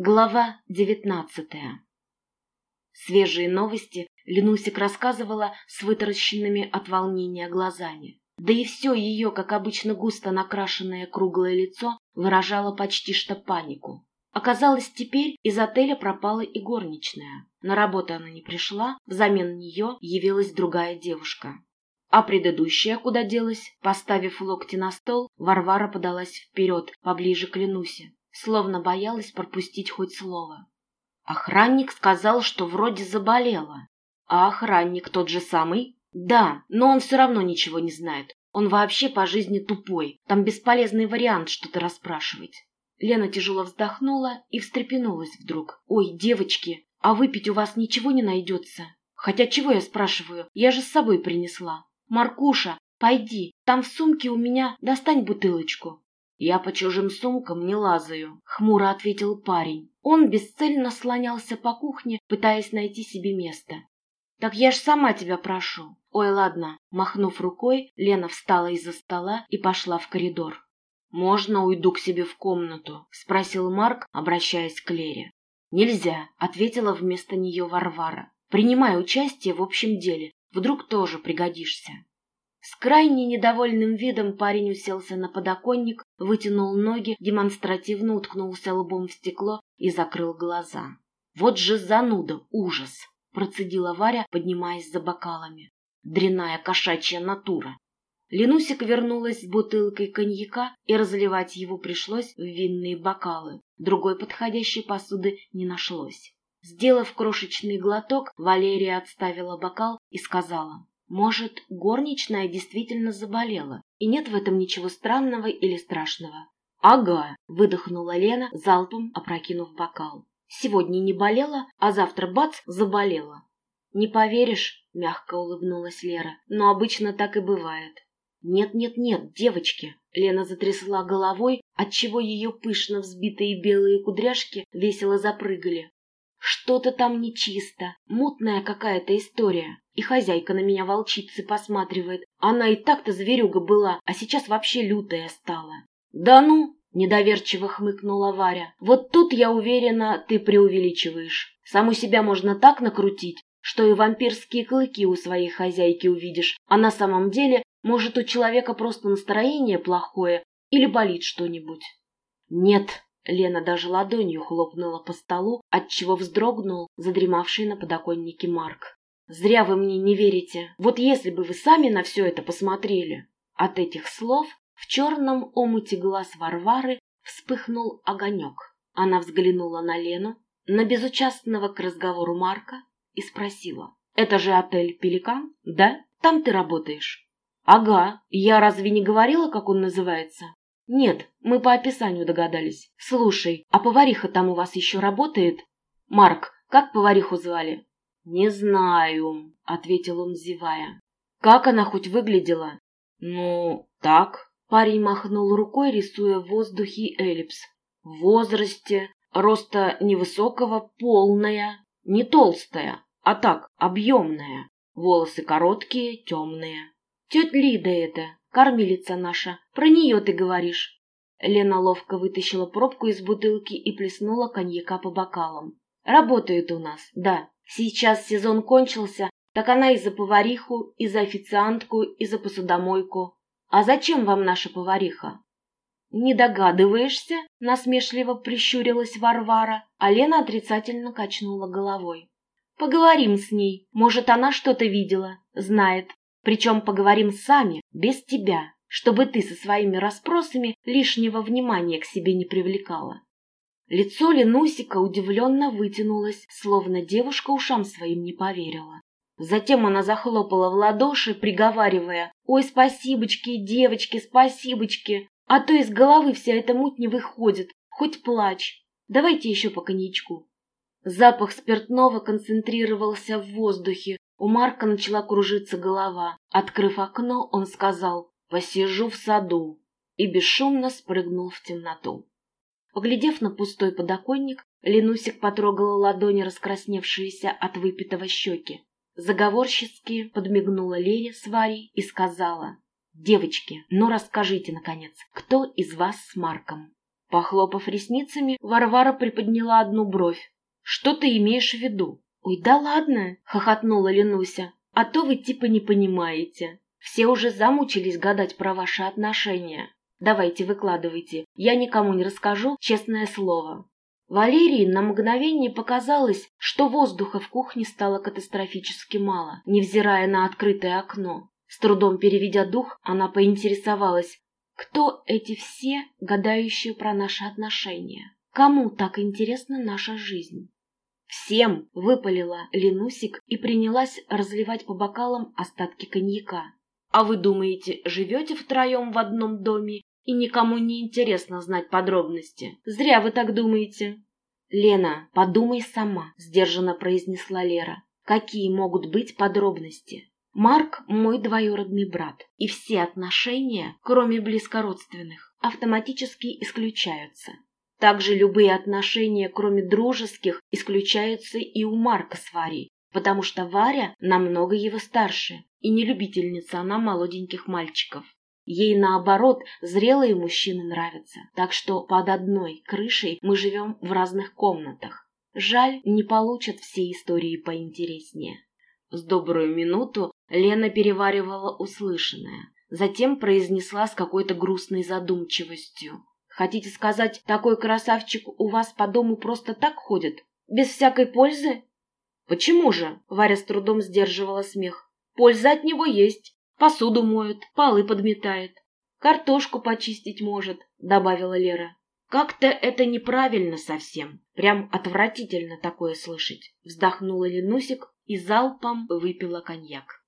Глава девятнадцатая Свежие новости Ленусик рассказывала с вытаращенными от волнения глазами. Да и все ее, как обычно густо накрашенное круглое лицо, выражало почти что панику. Оказалось, теперь из отеля пропала и горничная. На работу она не пришла, взамен нее явилась другая девушка. А предыдущая куда делась? Поставив локти на стол, Варвара подалась вперед, поближе к Ленусе словно боялась пропустить хоть слово. Охранник сказал, что вроде заболела. А охранник тот же самый? Да, но он все равно ничего не знает. Он вообще по жизни тупой. Там бесполезный вариант что-то расспрашивать. Лена тяжело вздохнула и встрепенулась вдруг. «Ой, девочки, а выпить у вас ничего не найдется? Хотя чего я спрашиваю? Я же с собой принесла. Маркуша, пойди, там в сумке у меня достань бутылочку. «Я по чужим сумкам не лазаю», — хмуро ответил парень. Он бесцельно слонялся по кухне, пытаясь найти себе место. «Так я ж сама тебя прошу». «Ой, ладно». Махнув рукой, Лена встала из-за стола и пошла в коридор. «Можно уйду к себе в комнату?» — спросил Марк, обращаясь к Лере. «Нельзя», — ответила вместо нее Варвара. «Принимай участие в общем деле. Вдруг тоже пригодишься». С крайне недовольным видом парень уселся на подоконник, вытянул ноги, демонстративно уткнулся лбом в стекло и закрыл глаза. «Вот же зануда! Ужас!» — процедила Варя, поднимаясь за бокалами. «Дряная кошачья натура!» Ленусик вернулась с бутылкой коньяка, и разливать его пришлось в винные бокалы. Другой подходящей посуды не нашлось. Сделав крошечный глоток, Валерия отставила бокал и сказала, может, горничная действительно заболела, и нет в этом ничего странного или страшного. «Ага», — выдохнула Лена, залпом опрокинув бокал. «Сегодня не болела, а завтра бац, заболела». «Не поверишь», — мягко улыбнулась Лера, — «но обычно так и бывает». «Нет-нет-нет, девочки!» Лена затрясла головой, отчего ее пышно взбитые белые кудряшки весело запрыгали. Что-то там нечисто, мутная какая-то история. И хозяйка на меня волчицы посматривает. Она и так-то зверюга была, а сейчас вообще лютая стала. Да ну, недоверчиво хмыкнула Варя. Вот тут, я уверена, ты преувеличиваешь. Саму себя можно так накрутить, что и вампирские клыки у своей хозяйки увидишь, а на самом деле, может, у человека просто настроение плохое или болит что-нибудь. Нет, Лена даже ладонью хлопнула по столу, отчего вздрогнул задремавший на подоконнике Марк. «Зря вы мне не верите. Вот если бы вы сами на все это посмотрели!» От этих слов в черном омуте глаз Варвары вспыхнул огонек. Она взглянула на Лену, на безучастного к разговору Марка и спросила. «Это же отель «Пеликан», да? Там ты работаешь?» «Ага. Я разве не говорила, как он называется?» «Нет, мы по описанию догадались. Слушай, а повариха там у вас еще работает?» «Марк, как повариху звали?» «Не знаю», — ответил он, зевая. «Как она хоть выглядела?» «Ну, так». Парень махнул рукой, рисуя в воздухе эллипс. «В возрасте, роста невысокого, полная, не толстая, а так, объемная. Волосы короткие, темные. Тетя Лида это, Кормилица наша. Про нее ты говоришь. Лена ловко вытащила пробку из бутылки и плеснула коньяка по бокалам. Работает у нас, да. Сейчас сезон кончился, так она и за повариху, и за официантку, и за посудомойку. А зачем вам наша повариха? «Не догадываешься?» — насмешливо прищурилась Варвара, а Лена отрицательно качнула головой. «Поговорим с ней. Может, она что-то видела, знает. Причем поговорим сами, без тебя, чтобы ты со своими расспросами лишнего внимания к себе не привлекала. Лицо Ленусика удивленно вытянулось, словно девушка ушам своим не поверила. Затем она захлопала в ладоши, приговаривая «Ой, спасибочки, девочки, спасибочки! А то из головы вся эта муть не выходит, хоть плачь. Давайте еще по коньячку». Запах спиртного концентрировался в воздухе, у Марка начала кружиться голова. Открыв окно, он сказал «Посижу в саду» и бесшумно спрыгнул в темноту. Поглядев на пустой подоконник, Ленусик потрогала ладони, раскрасневшиеся от выпитого щеки. Заговорчески подмигнула Лере с Варей и сказала «Девочки, ну расскажите, наконец, кто из вас с Марком?» Похлопав ресницами, Варвара приподняла одну бровь. «Что ты имеешь в виду?» «Ой, да ладно!» — хохотнула Ленуся. «А то вы типа не понимаете. Все уже замучились гадать про ваши отношения. Давайте, выкладывайте. Я никому не расскажу, честное слово». Валерии на мгновение показалось, что воздуха в кухне стало катастрофически мало, невзирая на открытое окно. С трудом переведя дух, она поинтересовалась, кто эти все, гадающие про наши отношения? Кому так интересна наша жизнь? «Всем!» — выпалила Ленусик и принялась разливать по бокалам остатки коньяка. «А вы думаете, живете втроем в одном доме и никому не интересно знать подробности? Зря вы так думаете!» «Лена, подумай сама», — сдержанно произнесла Лера. «Какие могут быть подробности? Марк — мой двоюродный брат, и все отношения, кроме близкородственных, автоматически исключаются. Также любые отношения, кроме дружеских, исключаются и у Марка с Варей, потому что Варя намного его старше и не любительница она молоденьких мальчиков. Ей, наоборот, зрелые мужчины нравятся, так что под одной крышей мы живем в разных комнатах. Жаль, не получат все истории поинтереснее. С добрую минуту Лена переваривала услышанное, затем произнесла с какой-то грустной задумчивостью. Хотите сказать, такой красавчик у вас по дому просто так ходит? Без всякой пользы? Почему же? Варя с трудом сдерживала смех. Польза от него есть. Посуду моет, полы подметает. Картошку почистить может, добавила Лера. Как-то это неправильно совсем. Прям отвратительно такое слышать. Вздохнула Ленусик и залпом выпила коньяк.